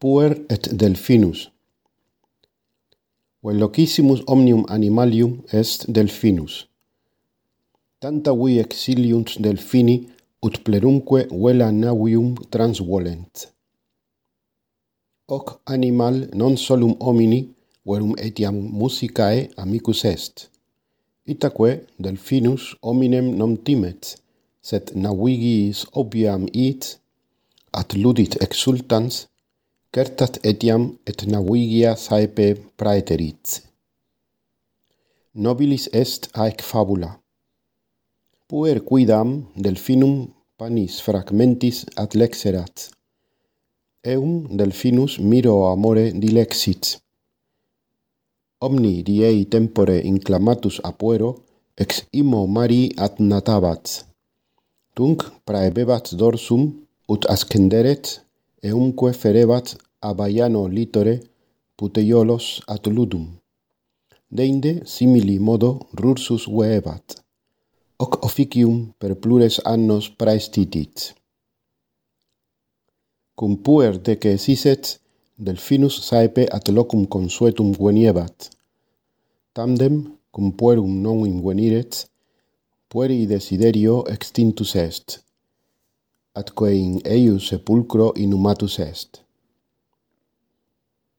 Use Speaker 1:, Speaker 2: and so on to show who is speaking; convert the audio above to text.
Speaker 1: puer et delphinus. Vel locissimus omnium animalium est delphinus. Tanta vi exiliunt delphini ut plerumque vela navium transvolent. Hoc animal non solum homini, verum etiam musicae amicus est. Itaque delphinus hominem non timet, sed navigiis obiam it, at ludit exultans, certat etiam et navigia saepe praeterit. Nobilis est haec fabula. Puer quidam delfinum panis fragmentis atlexerat. Eum delfinus miro amore dilexit. Omni diei tempore inclamatus apuero, ex imo mari ad natabat. Tunc praebebat dorsum, ut ascenderet, eumque ferebat Abaiano litore puteiolos at ludum. Deinde simili modo rursus veebat. Hoc officium per plures annos praestitit. Cum puer dece siset, Delfinus saepe at locum consuetum veniebat. Tandem, cum puerum non inveniret, pueri desiderio extintus est, atque in eius sepulcro inhumatus est.